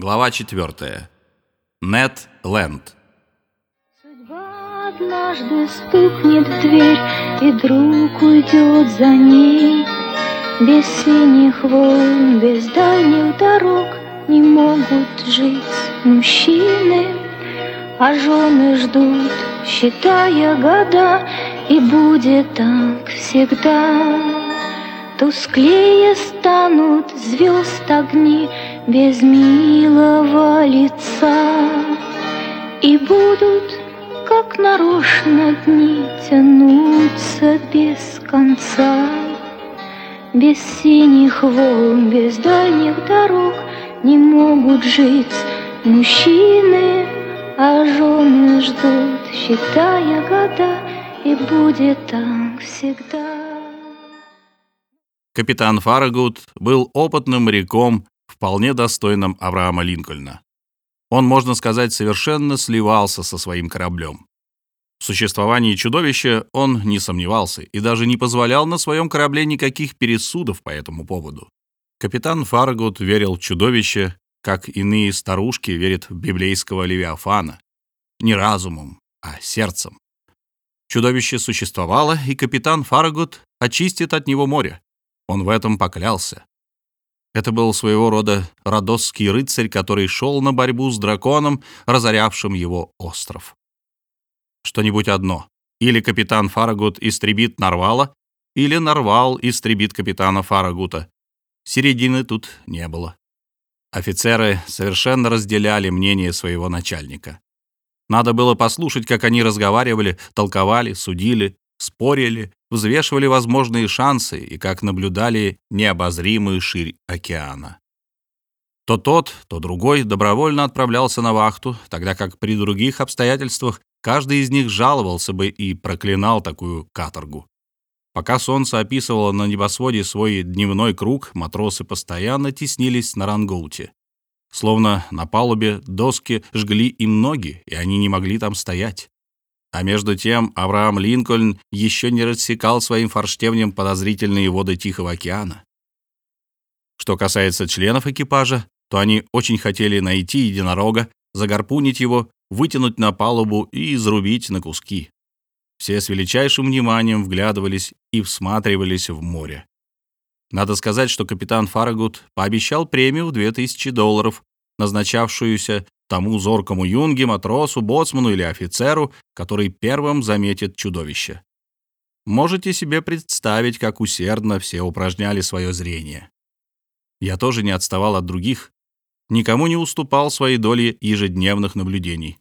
Глава 4. Нет Ленд. Судьба однажды стукнет в дверь, и друг уйдет за ней. Без синих волн, без дальних дорог не могут жить мужчины, а жены ждут, считая года, и будет так всегда. Тусклее станут звезд огни без милого лица, И будут, как нарочно, дни тянуться без конца. Без синих волн, без дальних дорог Не могут жить мужчины, А жены ждут, считая года, И будет так всегда. Капитан Фарагут был опытным моряком, вполне достойным Авраама Линкольна. Он, можно сказать, совершенно сливался со своим кораблем. В существовании чудовища он не сомневался и даже не позволял на своем корабле никаких пересудов по этому поводу. Капитан Фарагут верил в чудовище, как иные старушки верят в библейского Левиафана, не разумом, а сердцем. Чудовище существовало, и капитан Фарагут очистит от него море. Он в этом поклялся. Это был своего рода родосский рыцарь, который шел на борьбу с драконом, разорявшим его остров. Что-нибудь одно. Или капитан Фарагут истребит Нарвала, или Нарвал истребит капитана Фарагута. Середины тут не было. Офицеры совершенно разделяли мнение своего начальника. Надо было послушать, как они разговаривали, толковали, судили, спорили, взвешивали возможные шансы и как наблюдали необозримую ширь океана. То тот, то другой добровольно отправлялся на вахту, тогда как при других обстоятельствах каждый из них жаловался бы и проклинал такую каторгу. Пока солнце описывало на небосводе свой дневной круг, матросы постоянно теснились на рангоуте. Словно на палубе доски жгли им ноги, и они не могли там стоять. А между тем Авраам Линкольн еще не рассекал своим форштевнем подозрительные воды Тихого океана. Что касается членов экипажа, то они очень хотели найти единорога, загарпунить его, вытянуть на палубу и изрубить на куски. Все с величайшим вниманием вглядывались и всматривались в море. Надо сказать, что капитан Фарагут пообещал премию в 2000 долларов, назначавшуюся тому зоркому юнге, матросу, боцману или офицеру, который первым заметит чудовище. Можете себе представить, как усердно все упражняли свое зрение. Я тоже не отставал от других, никому не уступал своей доли ежедневных наблюдений.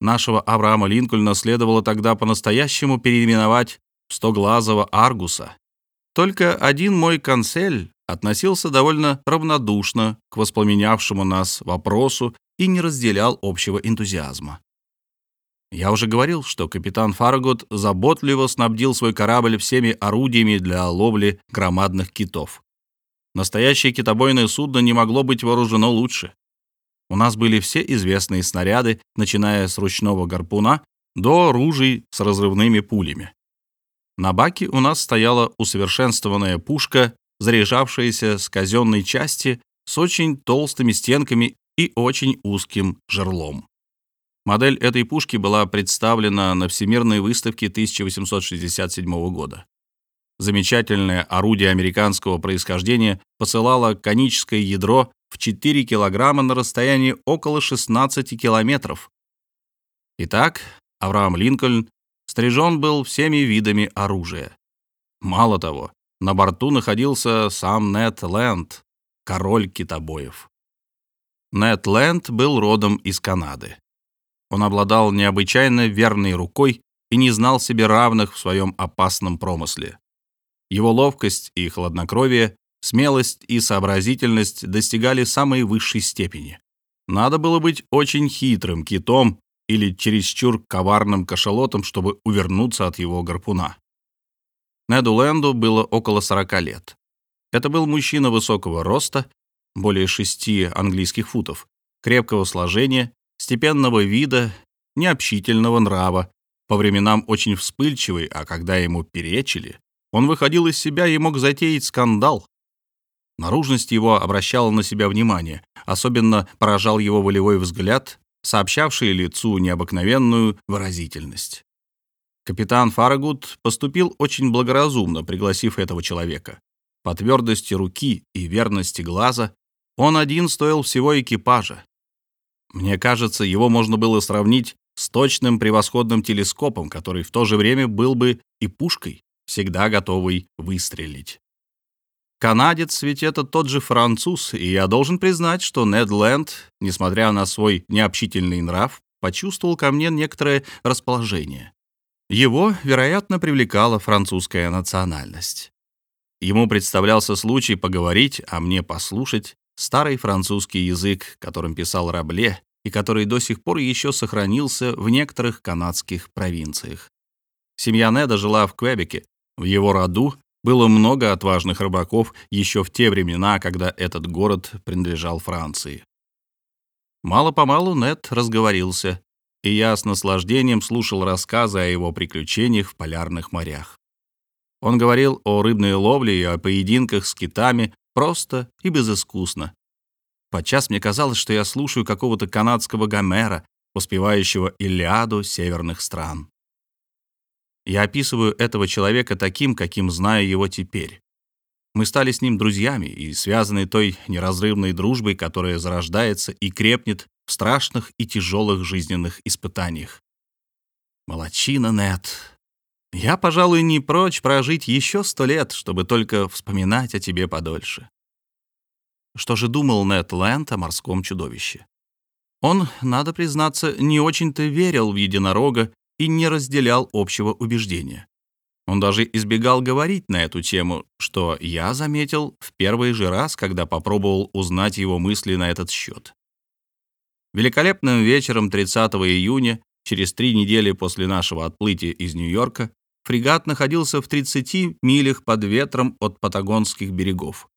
Нашего Авраама Линкольна следовало тогда по-настоящему переименовать в стоглазого Аргуса. Только один мой консель относился довольно равнодушно к воспламенявшему нас вопросу и не разделял общего энтузиазма. Я уже говорил, что капитан Фаргот заботливо снабдил свой корабль всеми орудиями для ловли громадных китов. Настоящее китобойное судно не могло быть вооружено лучше. У нас были все известные снаряды, начиная с ручного гарпуна до ружей с разрывными пулями. На баке у нас стояла усовершенствованная пушка, заряжавшаяся с казенной части с очень толстыми стенками и очень узким жерлом. Модель этой пушки была представлена на Всемирной выставке 1867 года. Замечательное орудие американского происхождения посылало коническое ядро в 4 килограмма на расстоянии около 16 километров. Итак, Авраам Линкольн стрижен был всеми видами оружия. Мало того, на борту находился сам Нет Лэнд, король китобоев. Нед Ленд был родом из Канады. Он обладал необычайно верной рукой и не знал себе равных в своем опасном промысле. Его ловкость и хладнокровие, смелость и сообразительность достигали самой высшей степени. Надо было быть очень хитрым китом или чересчур коварным кашалотом, чтобы увернуться от его гарпуна. Неду Ленду было около 40 лет. Это был мужчина высокого роста, более шести английских футов, крепкого сложения, степенного вида, необщительного нрава, по временам очень вспыльчивый, а когда ему перечили, он выходил из себя и мог затеять скандал. Наружность его обращала на себя внимание. Особенно поражал его волевой взгляд, сообщавший лицу необыкновенную выразительность. Капитан Фарагут поступил очень благоразумно, пригласив этого человека. По твердости руки и верности глаза он один стоил всего экипажа. Мне кажется, его можно было сравнить с точным превосходным телескопом, который в то же время был бы и пушкой, всегда готовый выстрелить. Канадец ведь это тот же француз, и я должен признать, что Нед Ленд, несмотря на свой необщительный нрав, почувствовал ко мне некоторое расположение. Его, вероятно, привлекала французская национальность. Ему представлялся случай поговорить, а мне послушать старый французский язык, которым писал Рабле и который до сих пор еще сохранился в некоторых канадских провинциях. Семья Неда жила в Квебеке. В его роду было много отважных рыбаков еще в те времена, когда этот город принадлежал Франции. Мало-помалу Нед разговорился, и я с наслаждением слушал рассказы о его приключениях в полярных морях. Он говорил о рыбной ловле и о поединках с китами просто и безыскусно. Подчас мне казалось, что я слушаю какого-то канадского Гомера, воспевающего Илиаду северных стран. Я описываю этого человека таким, каким знаю его теперь. Мы стали с ним друзьями и связаны той неразрывной дружбой, которая зарождается и крепнет в страшных и тяжелых жизненных испытаниях. Молодчина, Нет. Я, пожалуй, не прочь прожить еще сто лет, чтобы только вспоминать о тебе подольше. Что же думал Нет Лэнд о морском чудовище? Он, надо признаться, не очень-то верил в единорога и не разделял общего убеждения. Он даже избегал говорить на эту тему, что я заметил в первый же раз, когда попробовал узнать его мысли на этот счет. Великолепным вечером 30 июня, через три недели после нашего отплытия из Нью-Йорка, фрегат находился в 30 милях под ветром от патагонских берегов.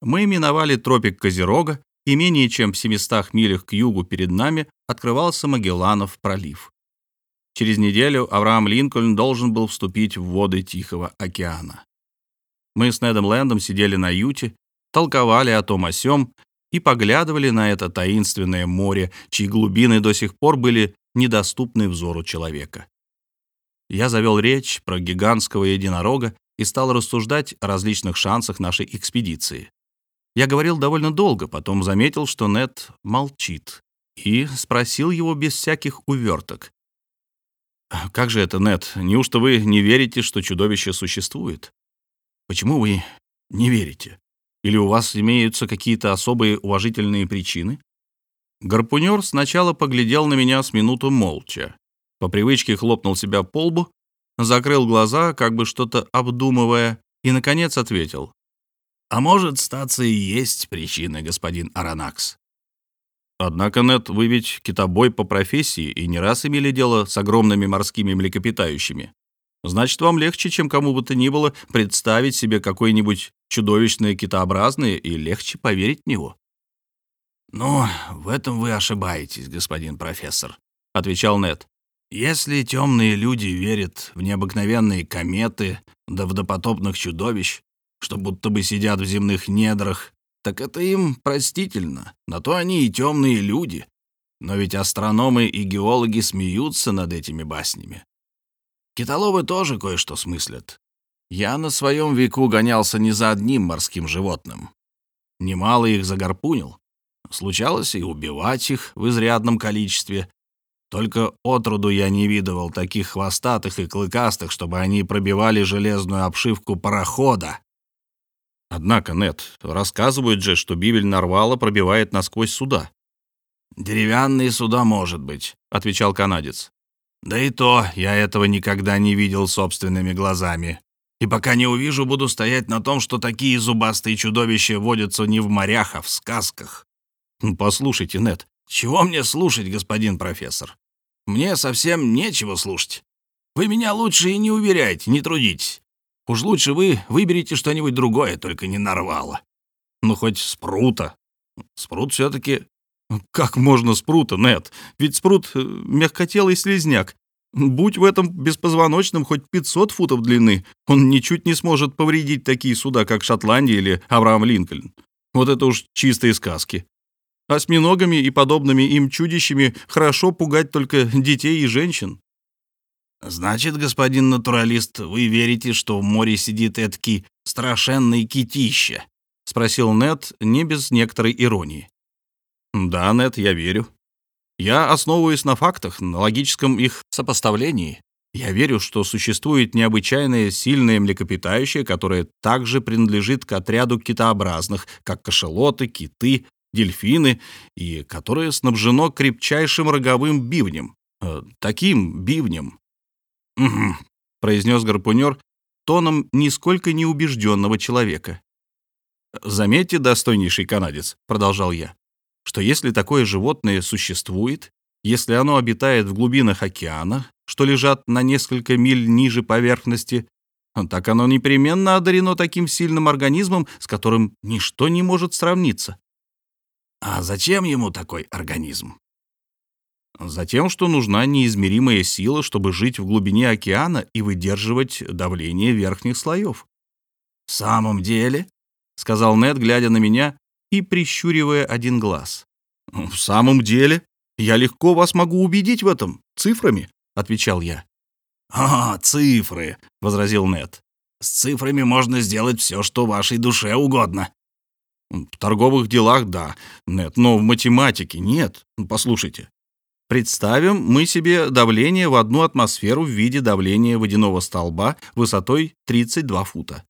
Мы миновали тропик Козерога, и менее чем в 700 милях к югу перед нами открывался Магелланов пролив. Через неделю Авраам Линкольн должен был вступить в воды Тихого океана. Мы с Недом Лэндом сидели на юте, толковали о том о сём и поглядывали на это таинственное море, чьи глубины до сих пор были недоступны взору человека. Я завел речь про гигантского единорога и стал рассуждать о различных шансах нашей экспедиции. Я говорил довольно долго, потом заметил, что Нед молчит, и спросил его без всяких уверток. «Как же это, Нед? Неужто вы не верите, что чудовище существует? Почему вы не верите? Или у вас имеются какие-то особые уважительные причины?» Гарпунер сначала поглядел на меня с минуту молча. По привычке хлопнул себя по лбу, закрыл глаза, как бы что-то обдумывая, и, наконец, ответил. «А может, статься и есть причины, господин Аранакс. Однако, Нет, вы ведь китобой по профессии и не раз имели дело с огромными морскими млекопитающими. Значит, вам легче, чем кому бы то ни было, представить себе какое-нибудь чудовищное китообразное и легче поверить в него. «Ну, в этом вы ошибаетесь, господин профессор», — отвечал Нет. «Если темные люди верят в необыкновенные кометы да в допотопных чудовищ, что будто бы сидят в земных недрах так это им простительно, на то они и темные люди. Но ведь астрономы и геологи смеются над этими баснями. Китоловы тоже кое-что смыслят. Я на своем веку гонялся не за одним морским животным. Немало их загорпунил. Случалось и убивать их в изрядном количестве. Только отроду я не видывал таких хвостатых и клыкастых, чтобы они пробивали железную обшивку парохода. Однако, Нет, рассказывают же, что бивель Нарвала пробивает насквозь суда. «Деревянные суда, может быть», — отвечал канадец. «Да и то я этого никогда не видел собственными глазами. И пока не увижу, буду стоять на том, что такие зубастые чудовища водятся не в морях, а в сказках». «Послушайте, Нет, чего мне слушать, господин профессор? Мне совсем нечего слушать. Вы меня лучше и не уверяйте, не трудитесь. Уж лучше вы выберите что-нибудь другое, только не нарвало. Ну, хоть спрута. Спрут все-таки... Как можно спрута, нет? Ведь спрут — мягкотелый слизняк. Будь в этом беспозвоночном хоть 500 футов длины, он ничуть не сможет повредить такие суда, как Шотландия или Авраам Линкольн. Вот это уж чистые сказки. Осьминогами и подобными им чудищами хорошо пугать только детей и женщин. Значит, господин натуралист, вы верите, что в море сидит эдакий страшенный китище? спросил Нед не без некоторой иронии. Да, Нед, я верю. Я основываюсь на фактах, на логическом их сопоставлении. Я верю, что существует необычайное сильное млекопитающее, которое также принадлежит к отряду китообразных, как кашелоты, киты, дельфины, и которое снабжено крепчайшим роговым бивнем. Э, таким бивнем. «Угу», — произнес гарпунер тоном нисколько неубежденного человека. «Заметьте, достойнейший канадец», — продолжал я, «что если такое животное существует, если оно обитает в глубинах океана, что лежат на несколько миль ниже поверхности, так оно непременно одарено таким сильным организмом, с которым ничто не может сравниться. А зачем ему такой организм? Затем, что нужна неизмеримая сила, чтобы жить в глубине океана и выдерживать давление верхних слоев. «В самом деле?» — сказал Нед, глядя на меня и прищуривая один глаз. «В самом деле? Я легко вас могу убедить в этом, цифрами. — отвечал я. «А, цифры!» — возразил Нед. «С цифрами можно сделать все, что вашей душе угодно». «В торговых делах — да, Нед, но в математике нет. Послушайте. Представим мы себе давление в одну атмосферу в виде давления водяного столба высотой 32 фута.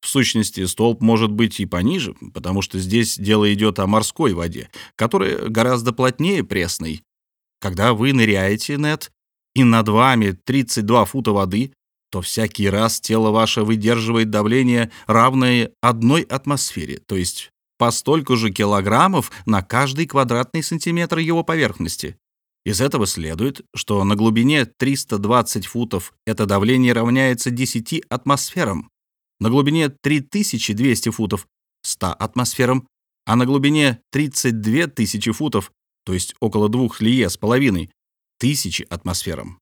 В сущности, столб может быть и пониже, потому что здесь дело идет о морской воде, которая гораздо плотнее пресной. Когда вы ныряете, Нет, и над вами 32 фута воды, то всякий раз тело ваше выдерживает давление, равное одной атмосфере, то есть по столько же килограммов на каждый квадратный сантиметр его поверхности. Из этого следует, что на глубине 320 футов это давление равняется 10 атмосферам, на глубине 3200 футов — 100 атмосферам, а на глубине 32 тысячи футов, то есть около двух лие с половиной, тысячи атмосферам.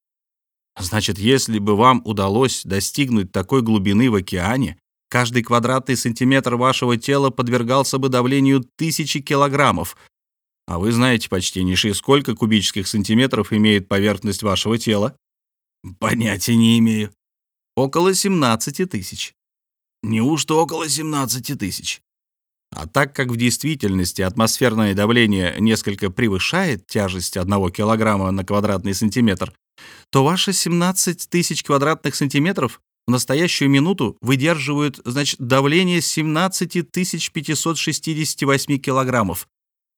Значит, если бы вам удалось достигнуть такой глубины в океане, каждый квадратный сантиметр вашего тела подвергался бы давлению тысячи килограммов. А вы знаете, почтеннейшие, сколько кубических сантиметров имеет поверхность вашего тела? Понятия не имею. Около 17 тысяч. Неужто около 17 тысяч? А так как в действительности атмосферное давление несколько превышает тяжесть 1 килограмма на квадратный сантиметр, то ваши 17 тысяч квадратных сантиметров в настоящую минуту выдерживают, значит, давление 17 568 килограммов.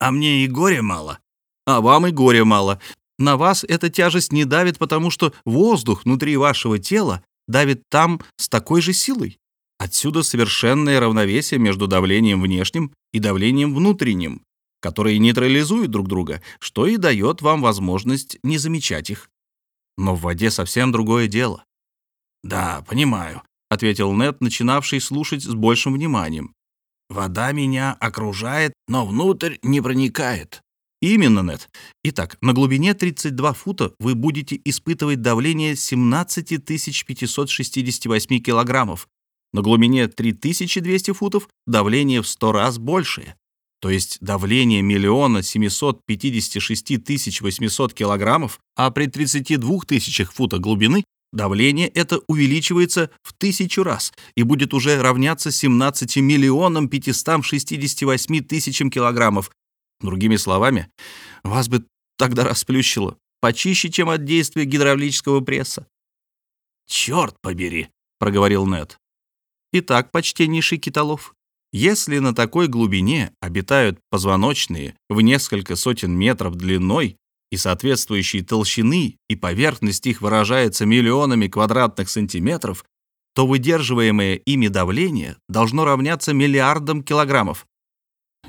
А мне и горя мало. А вам и горя мало. На вас эта тяжесть не давит, потому что воздух внутри вашего тела давит там с такой же силой. Отсюда совершенное равновесие между давлением внешним и давлением внутренним, которые нейтрализуют друг друга, что и дает вам возможность не замечать их. Но в воде совсем другое дело. «Да, понимаю», — ответил Нет, начинавший слушать с большим вниманием. «Вода меня окружает, но внутрь не проникает». Именно, Нет. Итак, на глубине 32 фута вы будете испытывать давление 17 568 килограммов, на глубине 3200 футов давление в 100 раз большее. То есть давление миллиона 756 тысяч 800 килограммов, а при 32 тысячах футов глубины давление это увеличивается в тысячу раз и будет уже равняться 17 миллионам 568 тысячам килограммов. Другими словами, вас бы тогда расплющило почище, чем от действия гидравлического пресса. «Черт побери!» — проговорил Нед. Итак, почтеннейший китолов, если на такой глубине обитают позвоночные в несколько сотен метров длиной и соответствующей толщины, и поверхность их выражается миллионами квадратных сантиметров, то выдерживаемое ими давление должно равняться миллиардам килограммов.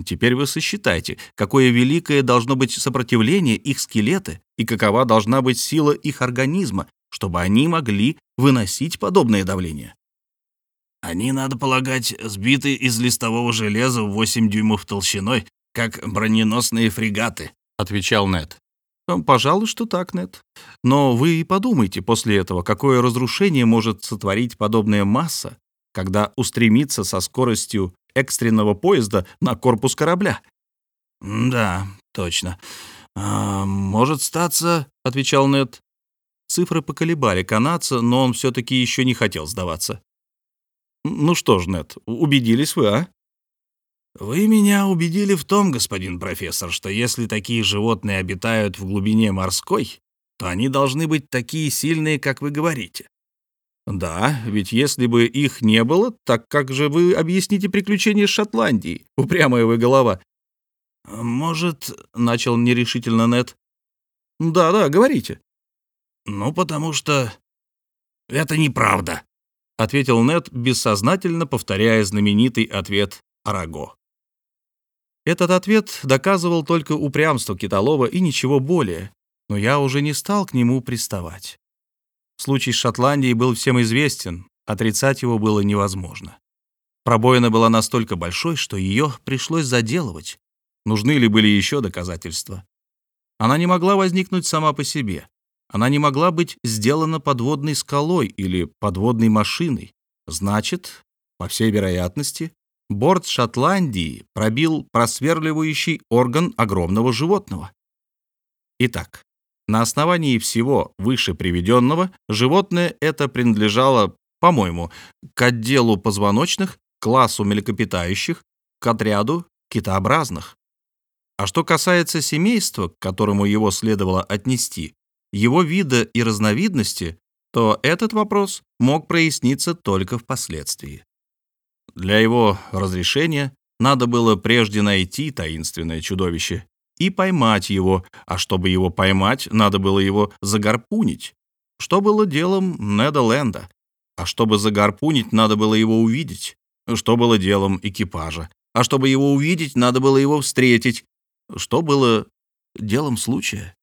Теперь вы сосчитайте, какое великое должно быть сопротивление их скелета и какова должна быть сила их организма, чтобы они могли выносить подобное давление. Они, надо полагать, сбиты из листового железа в 8 дюймов толщиной, как броненосные фрегаты», — отвечал Нед. «Пожалуй, что так, Нед. Но вы и подумайте после этого, какое разрушение может сотворить подобная масса, когда устремится со скоростью экстренного поезда на корпус корабля. «Да, точно. А, может статься», — отвечал Нед. Цифры поколебали канадца, но он все-таки еще не хотел сдаваться. «Ну что ж, Нед, убедились вы, а?» «Вы меня убедили в том, господин профессор, что если такие животные обитают в глубине морской, то они должны быть такие сильные, как вы говорите». «Да, ведь если бы их не было, так как же вы объясните приключения с Шотландией? Упрямая вы голова». «Может...» — начал нерешительно Нет. «Да-да, говорите». «Ну, потому что это неправда», — ответил Нет, бессознательно повторяя знаменитый ответ Араго. Этот ответ доказывал только упрямство Киталова и ничего более, но я уже не стал к нему приставать. Случай с Шотландией был всем известен, отрицать его было невозможно. Пробоина была настолько большой, что ее пришлось заделывать. Нужны ли были еще доказательства? Она не могла возникнуть сама по себе. Она не могла быть сделана подводной скалой или подводной машиной. Значит, по всей вероятности, борт Шотландии пробил просверливающий орган огромного животного. Итак, на основании всего выше приведенного животное это принадлежало, по-моему, к отделу позвоночных, классу млекопитающих, к отряду китообразных. А что касается семейства, к которому его следовало отнести, его вида и разновидности, то этот вопрос мог проясниться только впоследствии. Для его разрешения надо было прежде найти таинственное чудовище и поймать его, а чтобы его поймать, надо было его загарпунить, что было делом Неда Ленда. А чтобы загарпунить, надо было его увидеть, что было делом экипажа. А чтобы его увидеть, надо было его встретить, что было делом случая.